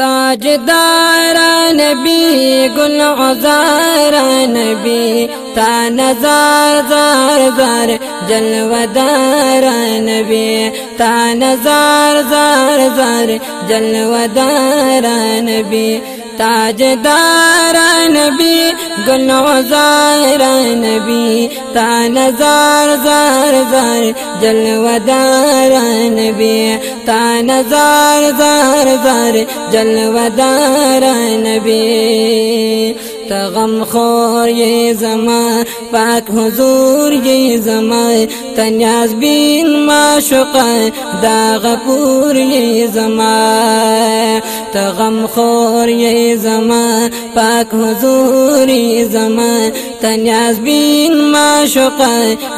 تاجدار نبی گل عزار نبی تا نظار زار زار جلودار نبی تا نظار زار زار جلودار نبی تاجدار نبی گل عزار نبی تا نظار زار زار جلودار نبی تا نظار زار زار جلودار نبی. تغم خور یہ زمان پاک حضور یہ زمان تنیاز بین معشوق دا غفور یہ زمان تغم خور یہ زمان پاک حضور یہ زمان. تنیاز بین معشوق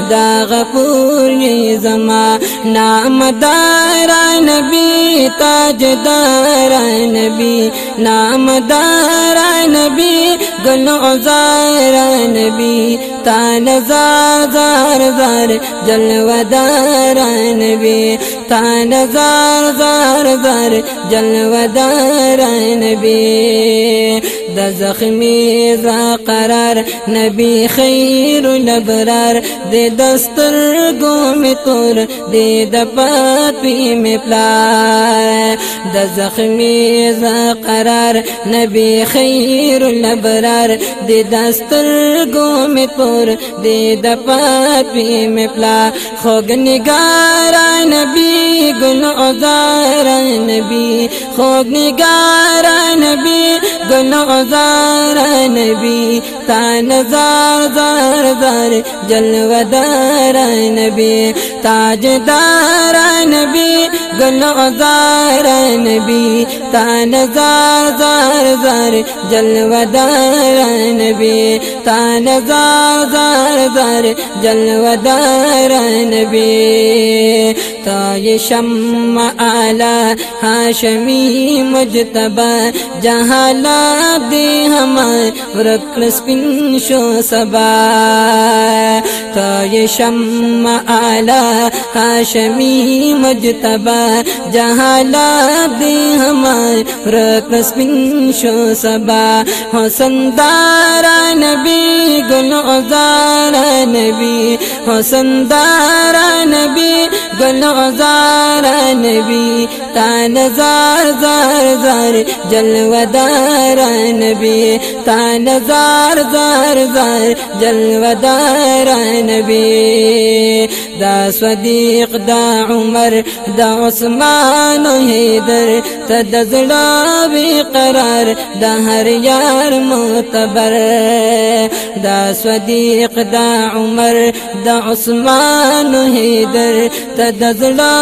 دا غفور یہ زمان. نام دار نبی تاج دار نبی. نام دار نبی گل عزار نبی. تا نزار زار زار جلو دار نبی. تان زار زار زار جلوه دار نبی. د زخمی ز قرار نبی خیر الابرار د دستر ګوم تور د د پاتې می پلا د زخمی ز قرار نبی خیر الابرار د دستر ګوم تور د د پاتې می پلا خوګ نگار نبی ګل عذار نبی خوګ نگار نبی ګل عذار نبی تا نزار زار زار جلوه دار نبی تاجدار نبی گل عذار نبی تا نزار زار زار جلوه دار نبی تا نزار زار زار جلوه دار نبی تا یہ شم آلہ ہاشمی مجتبہ جہالا دے ہمارے ورکل سپین شو سبا۔ تا یہ شم آلہ ہاشمی مجتبہ جہالا دے ہمارے ورکل سپین شو سبا۔ حسن دارا نبی، گل عزارا نبی حسن دارا نبی گل عزار نبی تا نزار زار زار جلو دار نبی تا نزار زار زار جلو دار نبی دا صدیق دا عمر دا عثمان و حیدر تدزلا قرار دا هر یار معتبر. دا صدیق دا عمر دا عثمان و حیدر تدزلا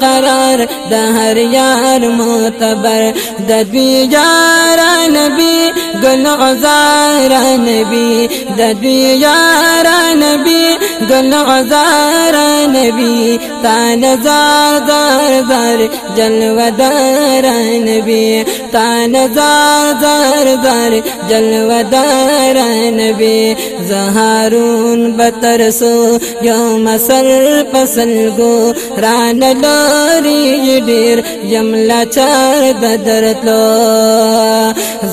قرار دا هر یار معتبر. د دوی یار نبی گل عزار نبی. د دوی یار نبی گل عزار نبی تا نزار دار دار جلو دار نبی. تا نزار دار دار جلو دار نبی. زهارون بترسو یوم سر پسل گو. ران لوري ډیر یملا چار بدرتلو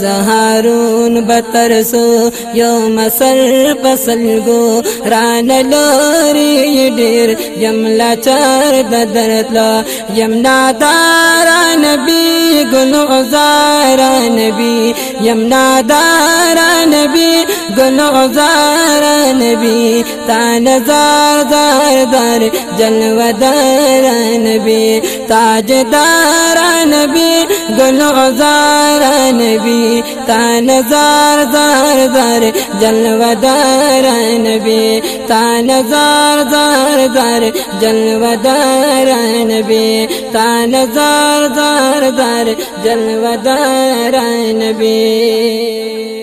زهارون بترسو یوم سر پسل گو. ران لوري ډیر یملا چار بدرتلو یمنا دار نبی ګلو زار نبی یمنا دار نبی ګلو زار نبی تا نزار دار دار جلوه دار نبی تاجدار نبی گل عزار نبی تا نزار زار زار جلوه دار نبی تا نزار زار زار جلوه دار نبی تا نزار زار زار جلوه دار نبی